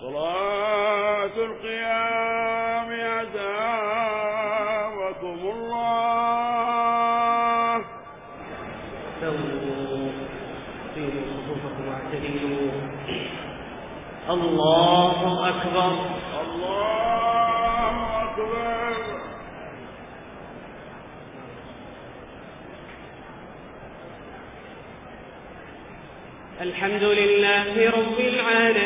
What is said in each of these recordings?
صلاة القيام عذابكم الله. سووا قيموا صفوفكم واعتدلوا الله أكبر. الله أكبر. الحمد لله رب العالمين.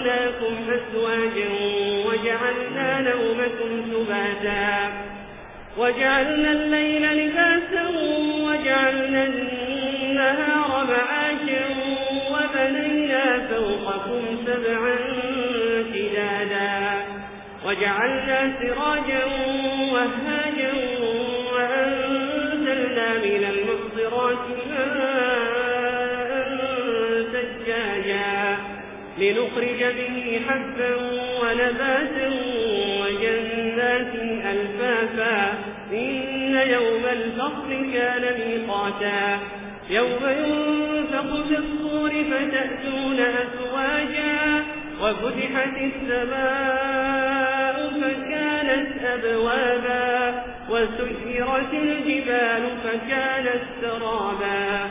خلقنا لكم أزواجا وجعلنا نومكم سباتا. وجعلنا الليل لباسا وجعلنا النهار معاشا وبنينا فوقكم سبعا فدادا. وجعلنا سراجا وهاجا وأنزلنا من المصدرات لنخرج به حبا ونباتا وجنات ألفافا. إن يوم الفصل كان ميقاتا. يوم ينفق في الصور فتأتون أسواجا وفتحت السماء فكانت أبوابا. وسيرت الجبال فكانت سرابا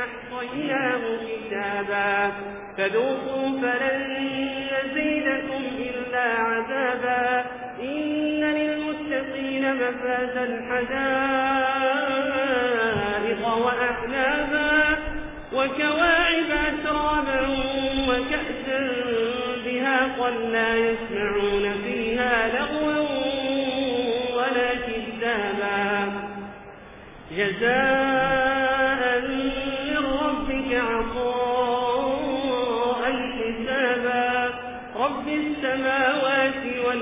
أحصيناه كتابا فذوقوا فلن يزيدكم إلا عذابا إن للمتقين مفازا حدائق وأحلابا وكواعب أترابا وكأسا بها قل لا يسمعون فيها لغوا ولا كذابا جزاء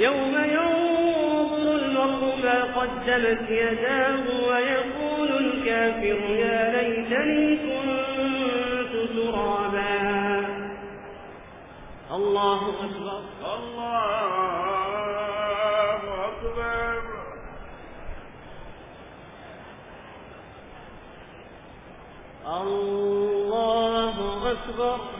يوم ينظر المرء ما قدمت يداه ويقول الكافر يا ليتني كنت ترابا. الله أكبر. الله أكبر. الله أكبر.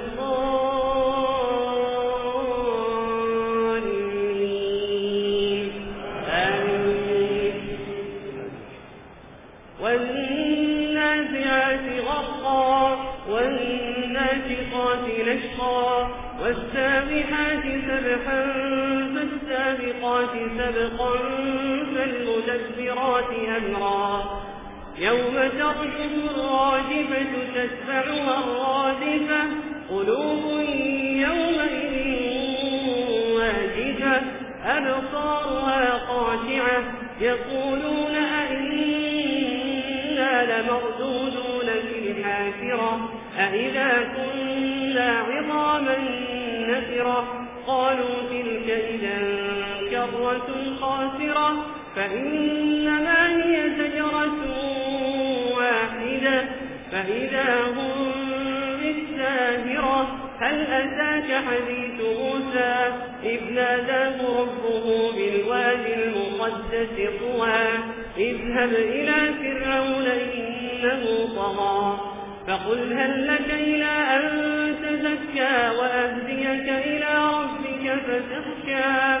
فالسابحات سبحا فالسابقات سبقا فالمدبرات أمرا. يوم ترجف الراجفة تتبعها الرادفة قلوب يومئذ واجفة. أبصارها قاشعة يقولون أئنا لمردودون في الحافرة؟ أئذا كنا الشجرة الخاسرة فإنما هي شجرة واحدة فإذا هم بالساهرة هل أتاك حديث موسى إذ ناداه ربه بالواد المقدس طوى اذهب إلى فرعون إنه طغى فقل هل لك إلى أن تزكى وأهديك إلى ربك فتخشى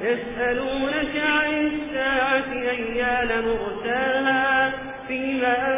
يسألونك عن الساعة أيان مرساها فيما أنت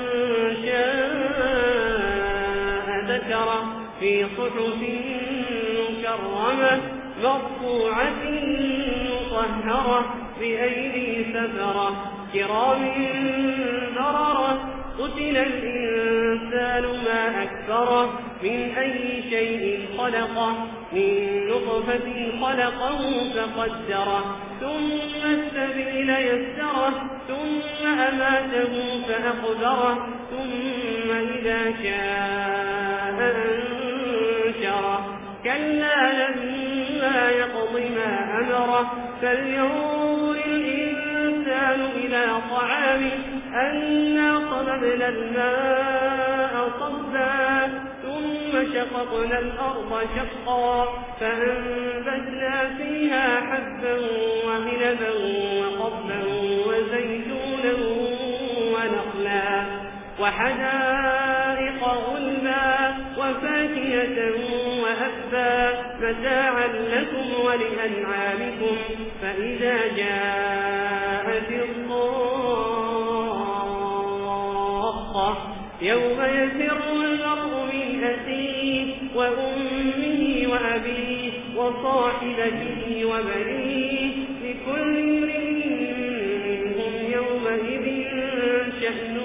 في صحف مكرمة مرفوعة مطهرة بأيدي سفرة كرام بررة قتل الإنسان ما أكثره من أي شيء خلقه من نطفة خلقه فقدره ثم السبيل يسره ثم أماته فأقدره ثم إذا كان فلينظر الإنسان إلى طعامه أنا صببنا الماء صبا ثم شققنا الأرض شقا فأنبتنا فيها حبا وملبا وقبا وزيتونا ونخلا وحدائق غلبا وفاكهة صفا متاعا لكم ولأنعامكم فإذا جاءت الطاقة يوم يفر المرء من أسيه وأمه وأبيه وصاحبته وبنيه لكل منهم يومئذ شأن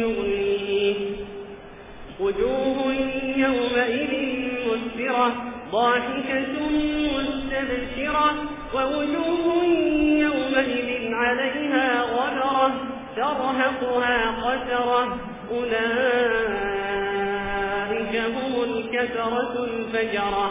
يغنيه. وجوه يومئذ ضاحكة مستبشرة ووجوه يومئذ عليها غبرة ترهقها قترة. أولئك هم الكثرة الفجرة.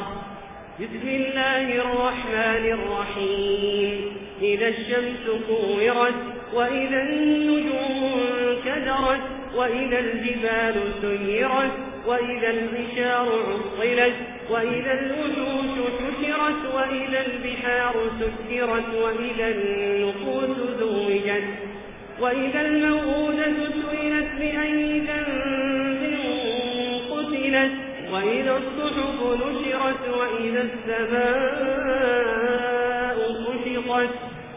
بسم الله الرحمن الرحيم. إذا الشمس كورت وإذا النجوم كدرت وإذا الجبال سيرت وإذا العشار عطلت. وإلى الوجوه تشرت وإلى البحار سكرت وإلى النفوس زوجت وإذا الموءودة سئلت بأي ذنب قتلت وإذا الصحف نشرت وإذا السماء كشطت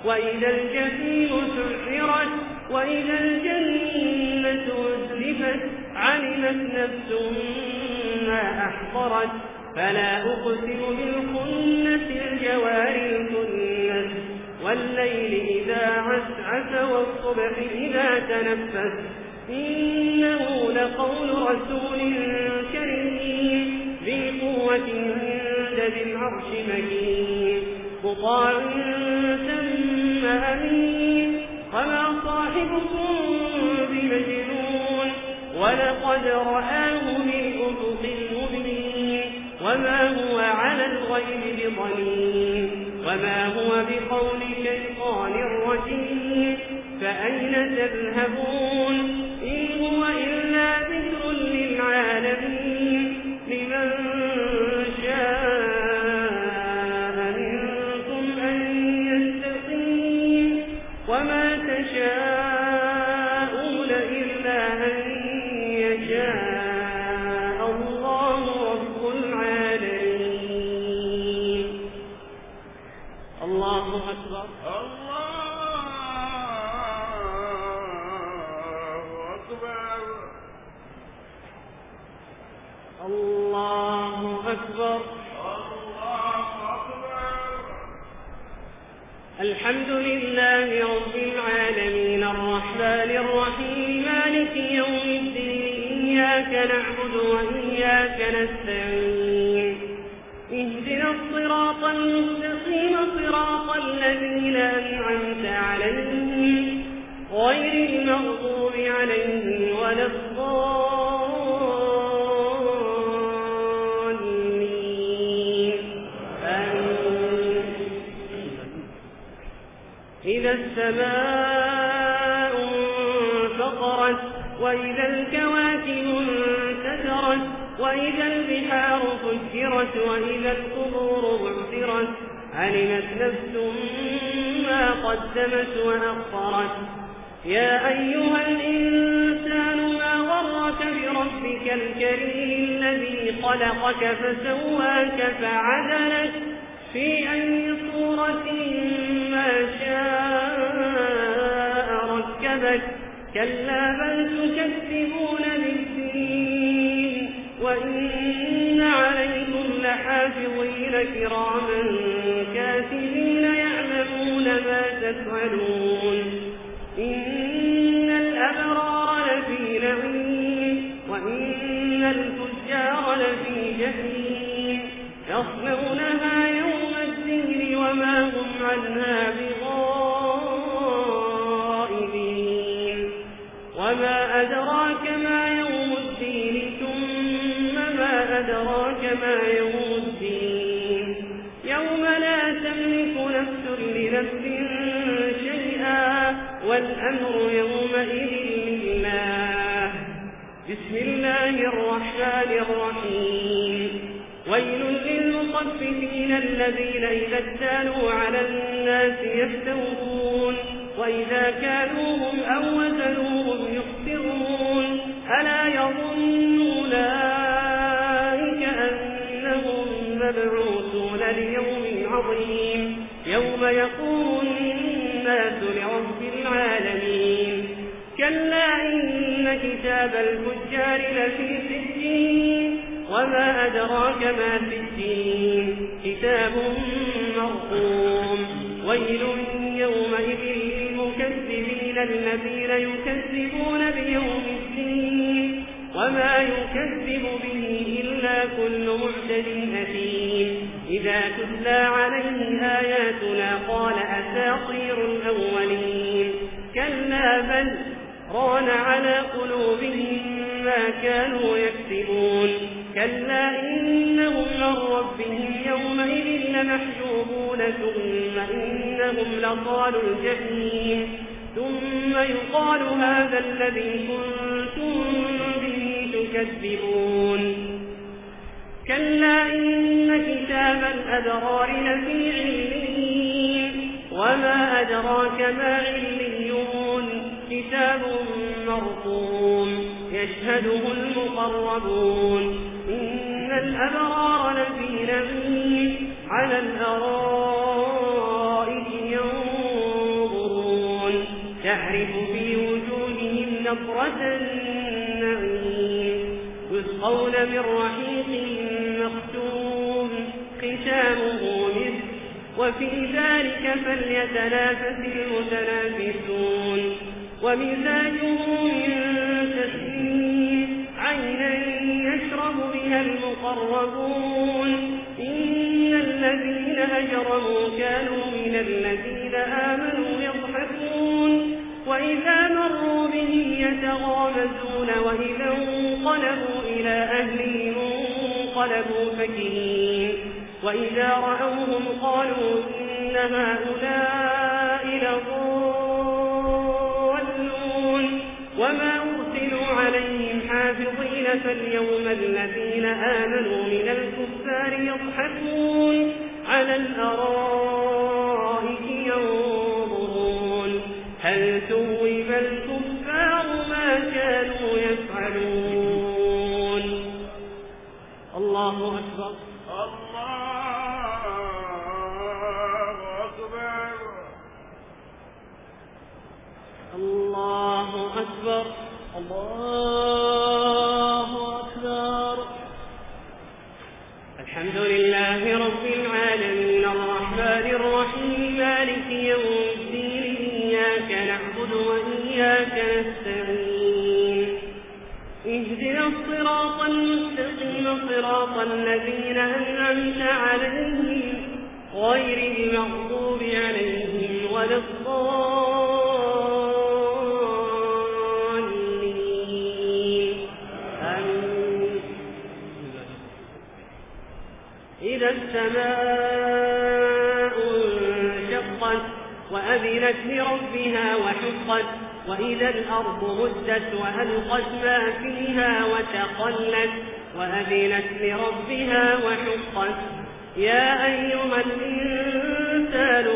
وإذا الجحيم سحرت وإذا الجنة أزلفت علمت نفس ما أحضرت فلا أقسم بالخنس الجوار الكنس والليل إذا عسعس والصبح إذا تنفس إنه لقول رسول كريم ذي قوة عند ذي العرش مكين قطاع ثم أمين فما صاحبكم بمجنون ولقد رآه وما هو على الغيب بضنين وما هو بقول شيطان الرجيم فأين تذهبون وإن عليكم لحافظين كراما الذين إذا اتالوا على الناس يستوفون وإذا كانوهم أو وزنوهم يخسرون ألا يظن أولئك أنهم مبعوثون ليوم عظيم يوم يقوم الناس لرب العالمين كلا إن كتاب الفجار لفي سجين وما أدراك ما كتاب مرقوم ويل يومئذ للمكذبين الذين يكذبون بيوم الدين وما يكذب به إلا كل معجد أثيم إذا تتلى عليه آياتنا قال أساطير الأولين كلا بل ران على قلوبهم ما كانوا يكسبون كلا إنهم لربهم ربهم يومئذ لمحجوبون ثم إنهم لطال الجحيم. ثم يقال هذا الذي كنتم به تكذبون. كلا إن كتاب الأبرار لفي علمين وما أدراك ما عليون كتاب مرطوم يشهده المقربون. الأبرار لفي نعيم على الأرائك ينظرون. تعرف في وجودهم نظرة النعيم. يسقون من رحيق مختوم. ختامه مثل. وفي ذلك فليتنافس المتنافسون. ومزاجه من فيها المقربون. إن الذين أجرموا كانوا من الذين آمنوا يضحكون. وإذا مروا به يتغامزون وإذا انقلبوا إلى أهلهم انقلبوا فكهين. وإذا رأوهم قالوا إن هؤلاء لضالون. وما فاليوم الذين آمنوا من الكفار يضحكون على الأرائك ينظرون. هل توب الكفار ما كانوا يفعلون؟ الله أكبر. الله أكبر. الله أكبر. المستقيم صراط الذين أنعمت عليهم غير المغضوب عليهم ولا الضالين. إذا السماء انشقت وأذنت لربها وإذا الأرض مدت وألقت ما فيها وتقلت وأذنت لربها وحقت. يا أيها الإنسان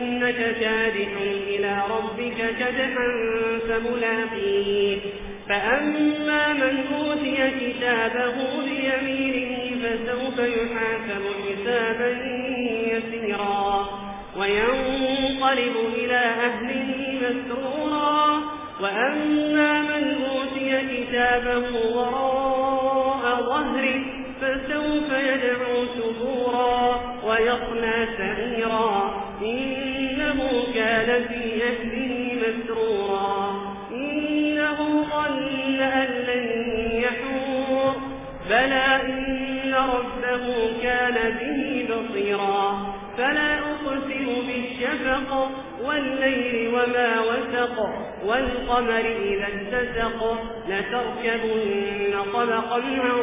إنك كادح إلى ربك كدحا فملاقيه. فأما من أوتي كتابه بيمينه فسوف يحاسب حسابا يسيرا. وينقلب إلى أهله مسرورا وأما من أوتي كتابه وراء ظهره فسوف يدعو سبورا ويطنى سعيرا. إنه كان في أهله مسرورا. إنه ظن أن لن يحور. بلى إن ربه كان به بصيرا. فلا أقسم بالشفق والليل وما وسق والقمر إذا اتسق لتركبن طبقا عن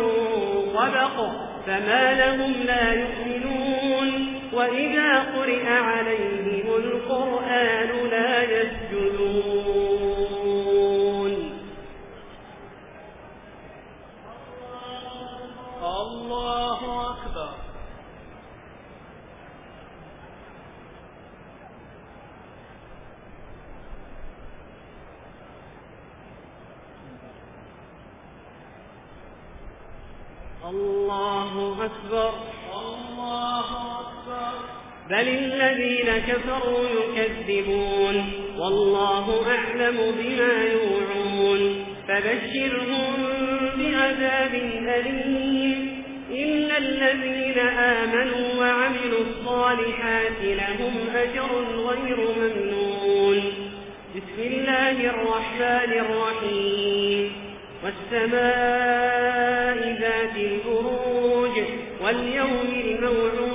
طبق فما لهم لا يؤمنون وإذا قرأ عليهم القرآن كفروا يكذبون والله أعلم بما يوعون فبشرهم بعذاب أليم إن الذين آمنوا وعملوا الصالحات لهم أجر غير ممنون بسم الله الرحمن الرحيم والسماء ذات البروج واليوم الموعود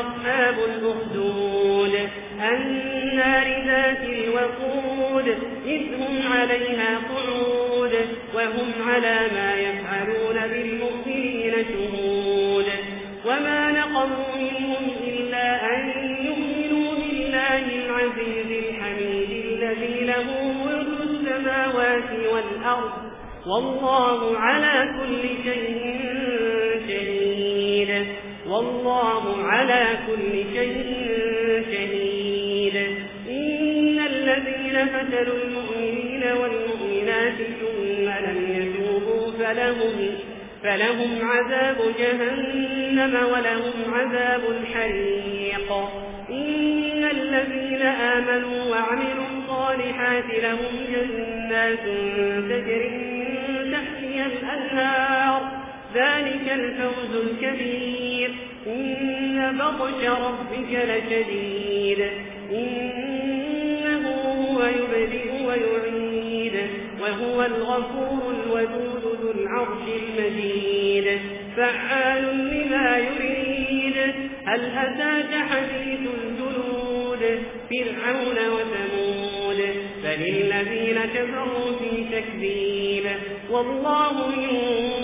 أصحاب الأخدود النار ذات الوقود إذ هم عليها قعود وهم على ما يفعلون بالمؤمنين شهود. وما نقضوا منهم إلا أن يؤمنوا بالله العزيز الحميد الذي له ملك السماوات والأرض. والله على كل شيء والله على كل شيء شهيد. إن الذين فتلوا المؤمنين والمؤمنات ثم لم يتوبوا فلهم, فلهم عذاب جهنم ولهم عذاب الحريق. إن الذين آمنوا وعملوا الصالحات لهم جنات تجري من تحتها الأنهار. ذلك الفوز الكبير. إن بطش ربك لشديد إنه هو يبدئ ويعيد وهو الغفور الودود ذو العرش المجيد فعال لما يريد هل أتاك حديث الجنود فرعون وثمود فللذين كفروا في تكذيب والله من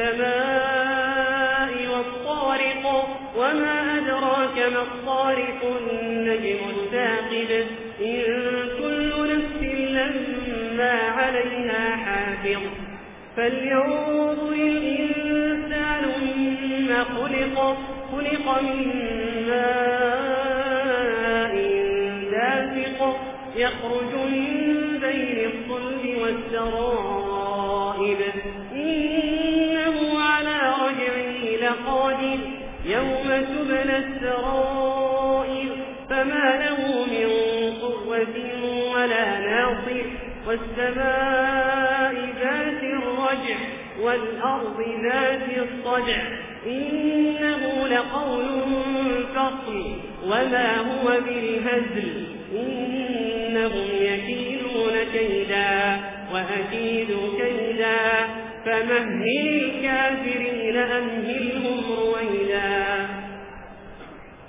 والسماء والطارق وما أدراك ما الطارق النجم الثاقب إن كل نفس لما عليها حافظ فلينظر الإنسان مما خلق خلق من ماء دافق يخرج من بين الصلب والسراب. من السرائر فما له من قوة ولا ناصر والسماء ذات الرجع والأرض ذات الصجع إنه لقول فصل وما هو بالهزل إنهم يكيدون كيدا وأكيد كيدا فمهل الكافرين أمهلهم رويدا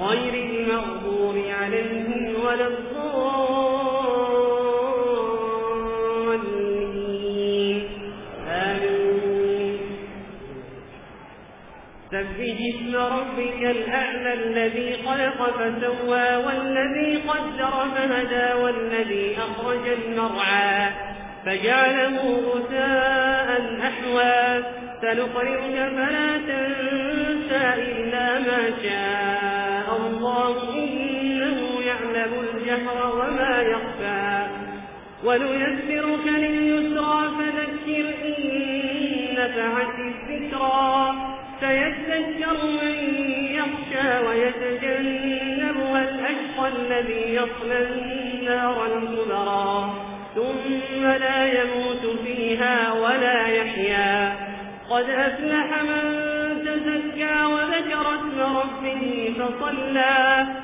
غير المغضور عليهم ولا الضالين. آمين. سبح اسم ربك الأعلى الذي خلق فسوى والذي قدر فهدى والذي أخرج المرعى فجعله غساء أحوى. سنقرئك فلا تنسى إلا ما شاء. يعلم الجهر وما يخفى ونيسرك لليسرى فذكر إن نفعت الذكرى سيتذكر من يخشى ويتجنب الأشقى الذي يصلى النار الكبرى ثم لا يموت فيها ولا يحيا قد أفلح من تزكى وذكر اسم ربه فصلى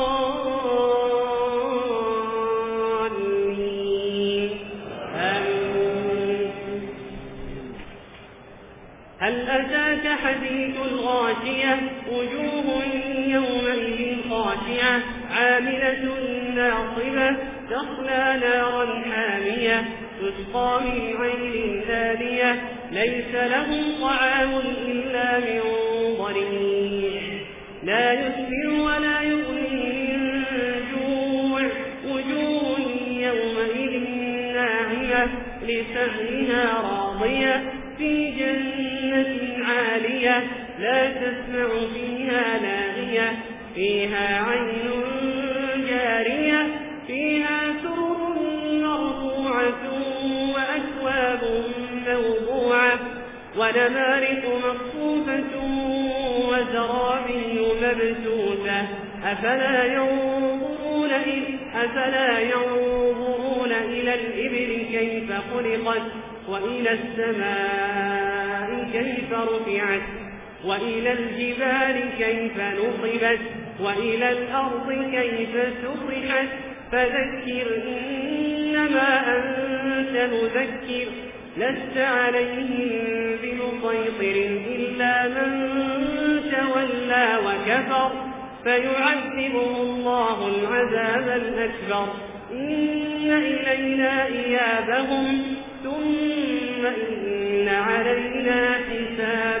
الحديث الغاشية وجوه يومئذ خاشية عاملة ناصبة تخلى نارا حامية تسقى من عين ثانية ليس لهم طعام إلا من ضريع. لا يسمن ولا يغني من جوع وجوه يومئذ ناعمة لسهلها راضية في جنة لا تسمع فيها لاغية فيها عين جارية فيها سرر مرفوعة وأكواب موضوعة ونمارق مصوفة وزرابي مبتوثة أفلا ينظرون إذ أفلا ينظرون إلى الإبل كيف خلقت وإلى السماء كيف رفعت. وإلى الجبال كيف نصبت وإلى الأرض كيف سرحت فذكر إنما أنت مذكر لست عليهم بمسيطر إلا من تولى وكفر. فيعذبه الله العذاب الأكبر. إن إلينا إيابهم ثم إن علينا حساب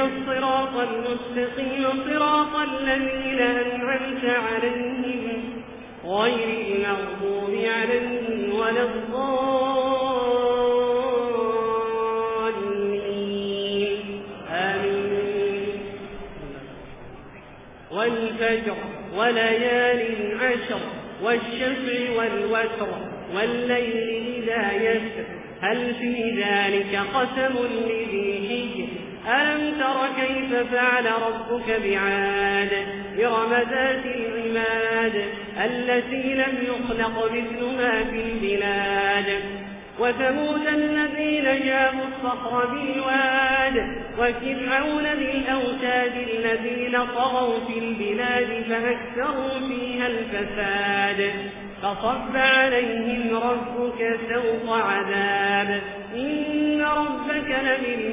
الصراط المستقيم صراط الذين أنعمت عليهم غير المغضوب عليهم ولا الضالين. آمين. والفجر وليال عشر والشفع والوتر والليل إذا يسر هل في ذلك قسم لي ألم تر كيف فعل ربك بعاد إرم ذات العماد التي لم يخلق مثلها في البلاد وثمود الذين جابوا الصخر بالواد وفرعون بالأوتاد الذين طغوا في البلاد فأكثروا فيها الفساد فصب عليهم ربك سوط عذاب إن ربك لمن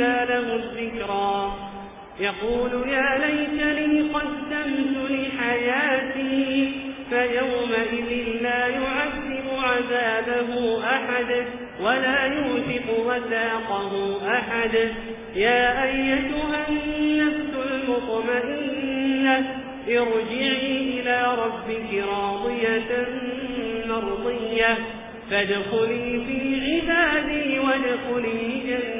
موسى له الذكرى يقول يا ليت لي قدمت لحياتي فيومئذ لا يعذب عذابه أحد ولا يوثق وثاقه أحد يا أيتها النفس المطمئنة ارجعي إلى ربك راضية مرضية فادخلي في عبادي وادخلي جنة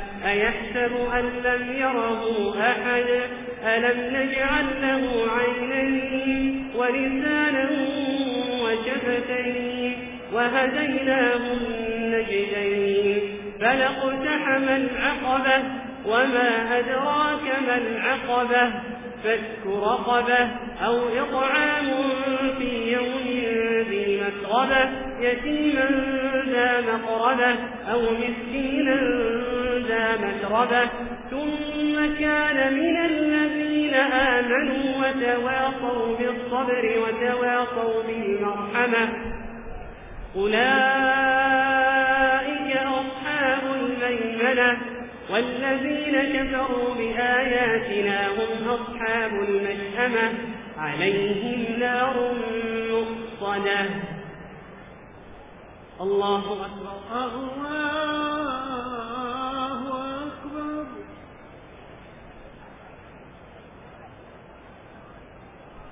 أيحسب أن لم يره أحد؟ ألم نجعل له عينين ولسانا وشفتين وهديناه النجدين؟ فلقتحم العقبة وما أدراك ما العقبة؟ فاسك رقبة أو إطعام في يوم ذي مسغبة يتيما ذا مقربة أو مسكينا ذا مسربة ثم كان من الذين آمنوا وتواصوا بالصبر وتواصوا بالمرحمة أولئك أصحاب الميمنة والذين كفروا بآياتنا هم أصحاب المشأمة عليهم نار مصطنة الله أكبر. الله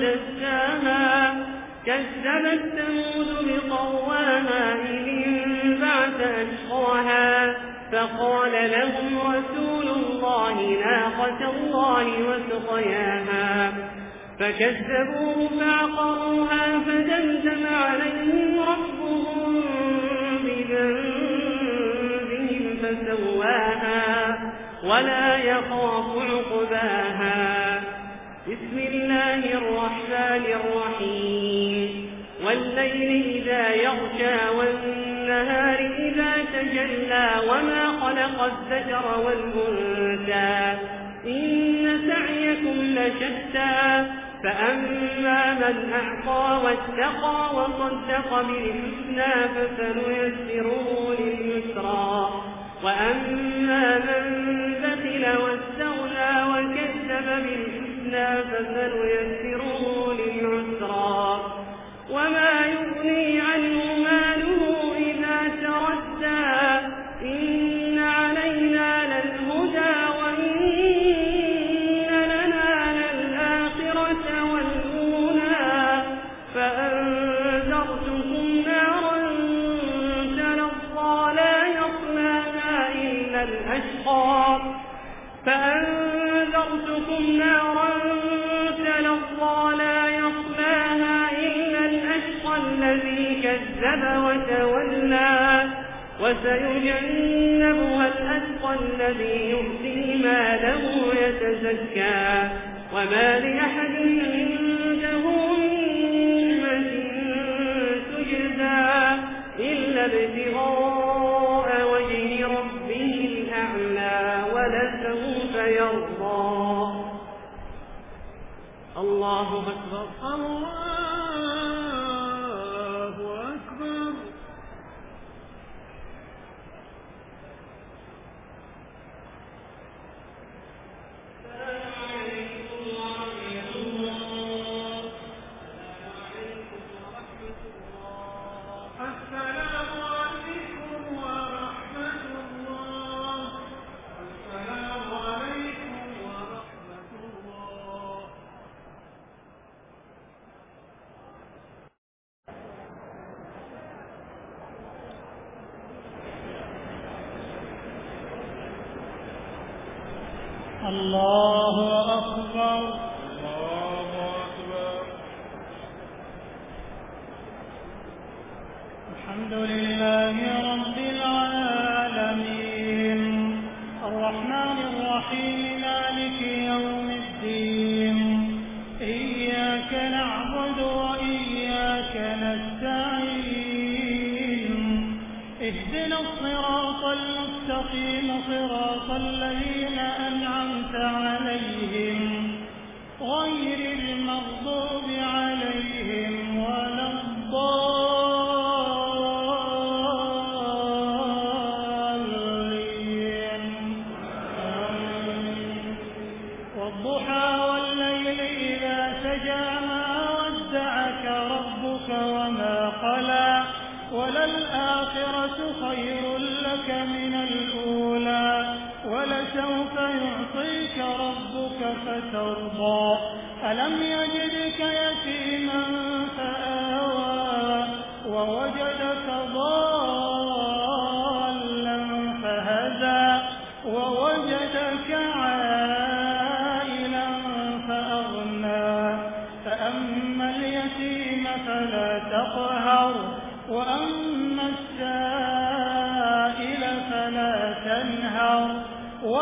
زكاها كذبت ثمود بقواها إذ بعث أشقاها فقال لهم رسول الله ناقة الله وسقياها فكذبوه فعقروها فدمتم عليهم ربهم بذنبهم فسواها ولا يخاف عقباها بسم الله الرحمن الرحيم. والليل إذا يغشى والنهار إذا تجلى وما خلق الزجر والمنزى إن سعيكم لشتى. فأما من أعطى واتقى وصدق بالحسنى فسنيسره لليسرى. وأما من بخل واستغنى وكذب من متنا فسنيسره وسيجنبها الأتقى الذي يؤتي ما له يتزكى وما لأحد عنده نعمة تجزى إلا ابتغاء وجه ربه الأعلى ولسوف يرضى. الله أكبر. الله اللہ اکبر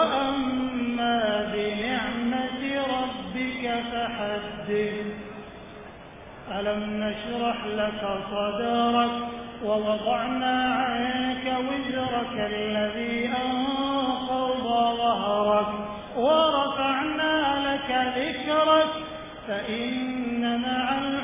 وأما بنعمة ربك فحدث. ألم نشرح لك صدرك ووضعنا عنك وزرك الذي أنقض ظهرك ورفعنا لك ذكرك. فإن مع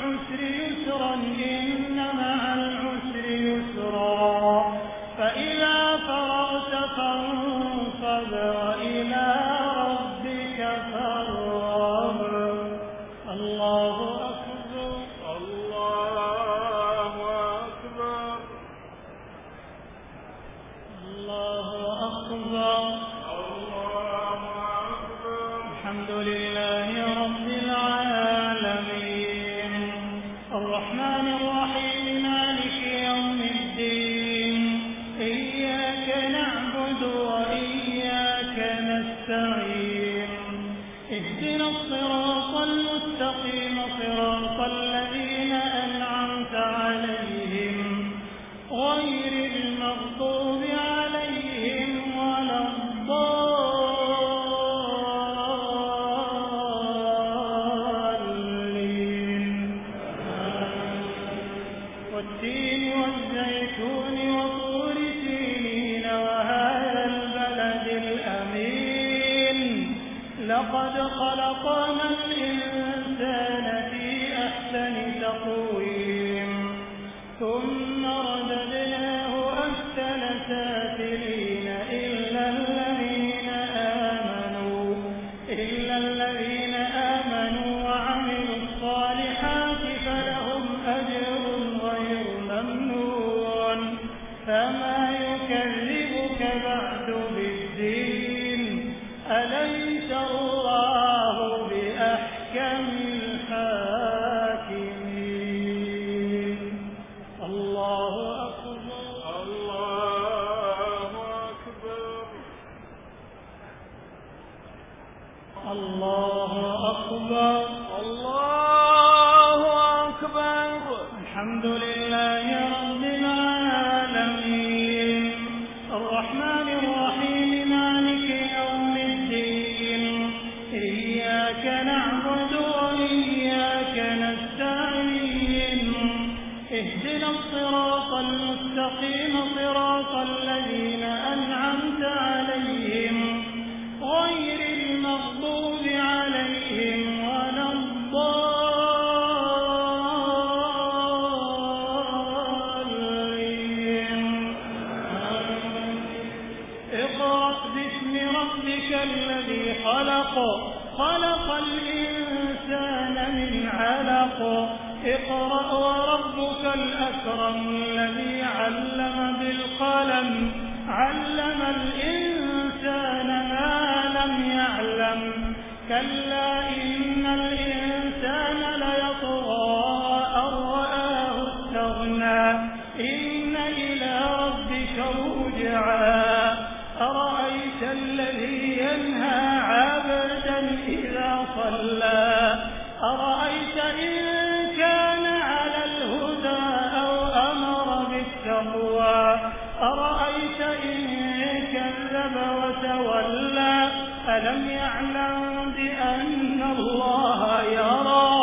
ألم يعلم بأن الله يرى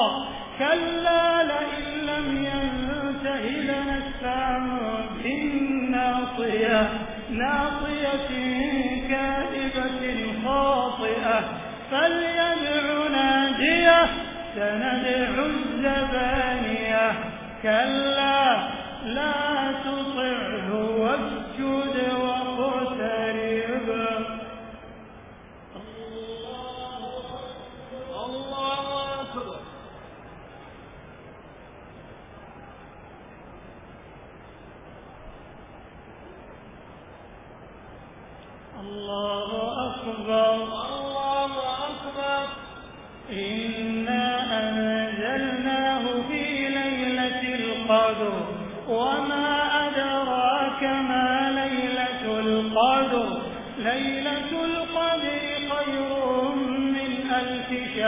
كلا لئن لم ينته لنسفعا بالناصية ناصية كاذبة خاطئة فليدع ناجية سندع الزبانية كلا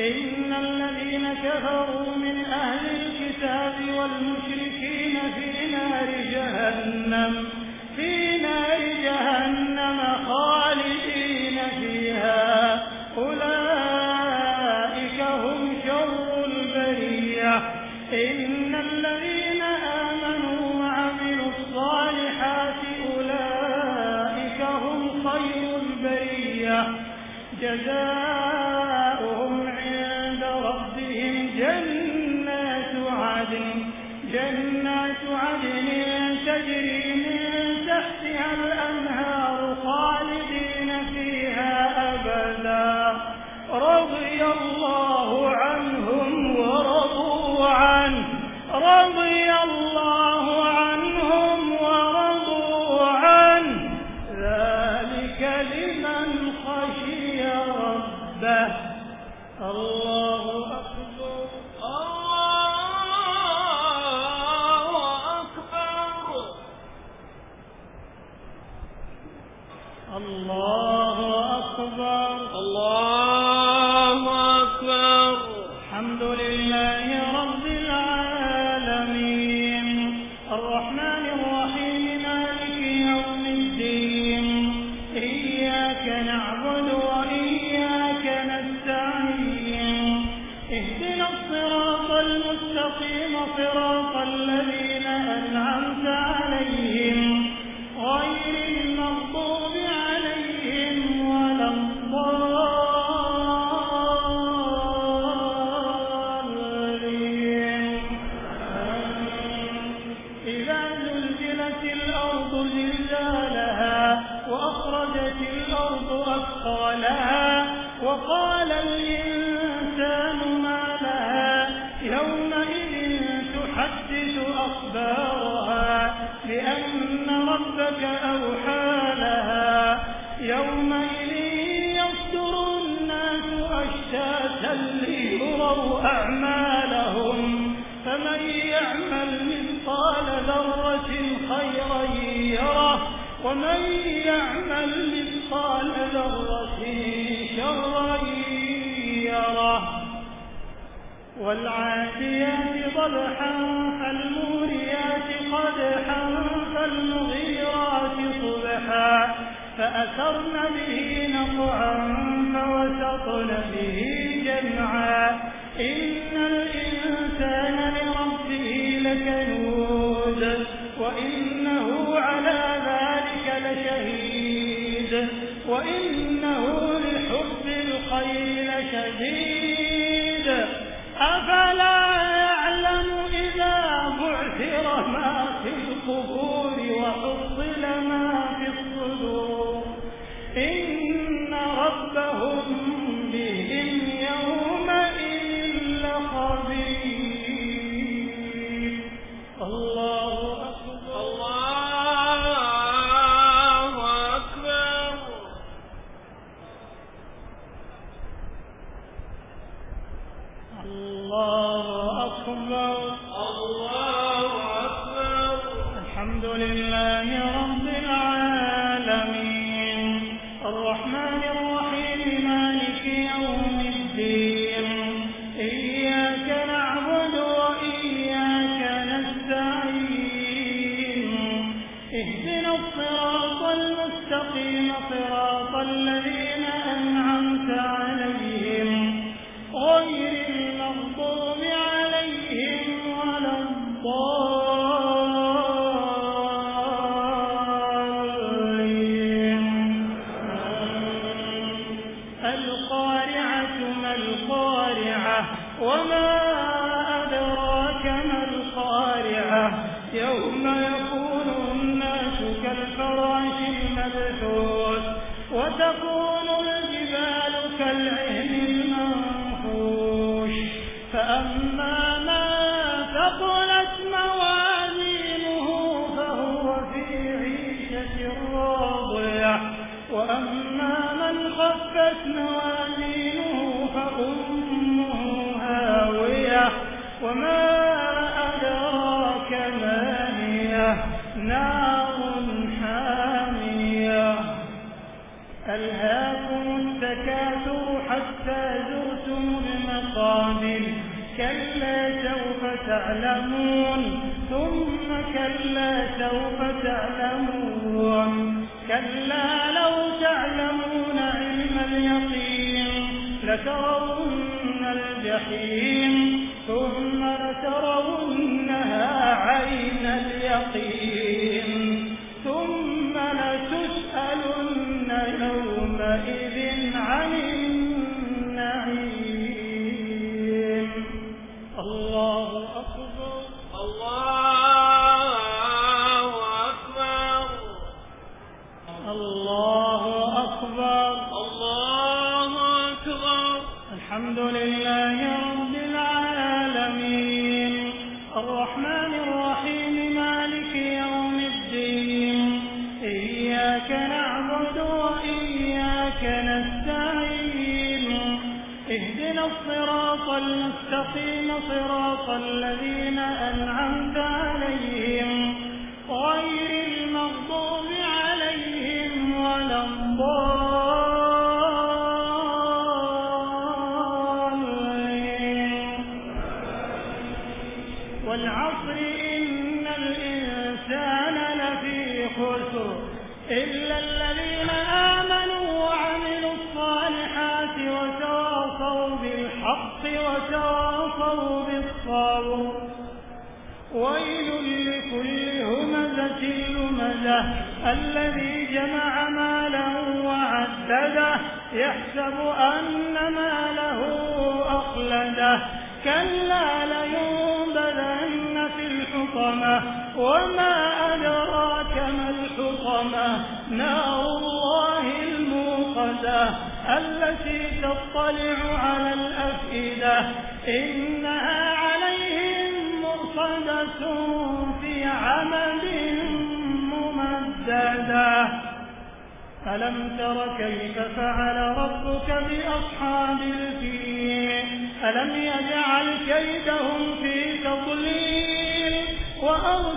إن الذين كفروا من أهل الكتاب والمشركين في نار جهنم. والعاديات ضبحا فالموريات قدحا فالمغيرات صبحا. فأثرن به نقعا فوسطن به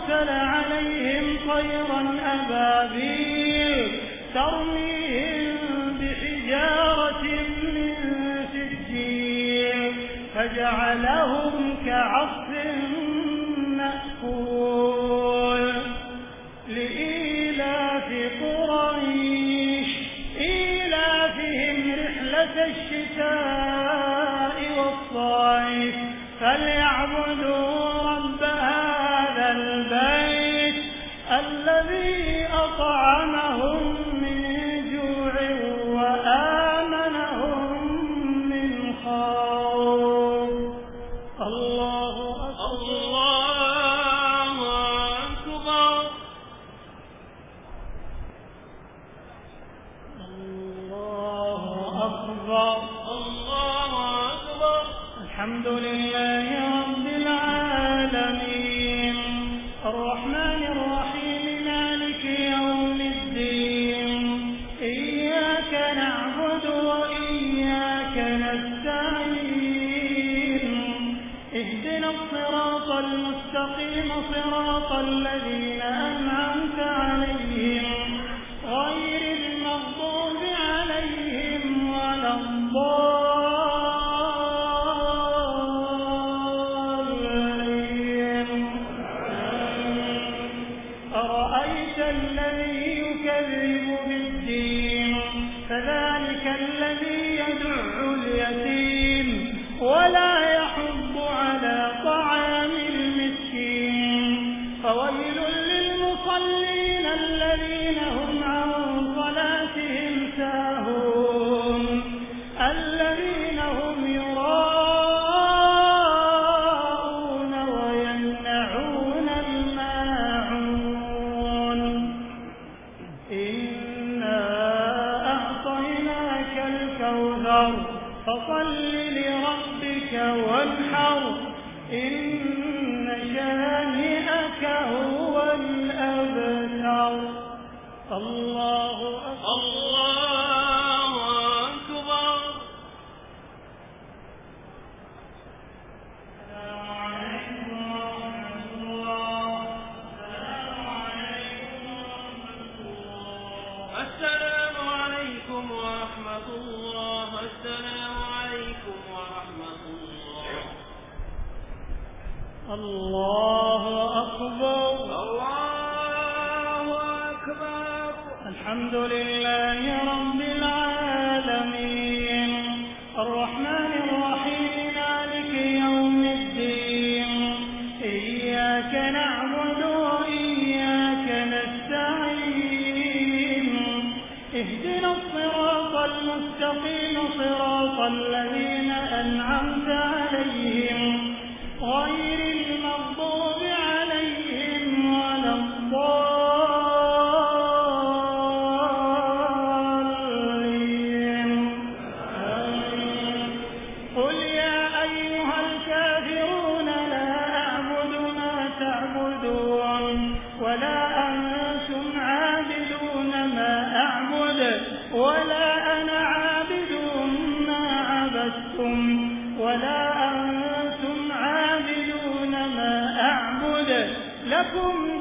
أرسل عليهم طيرا أبابيل ترميهم لكم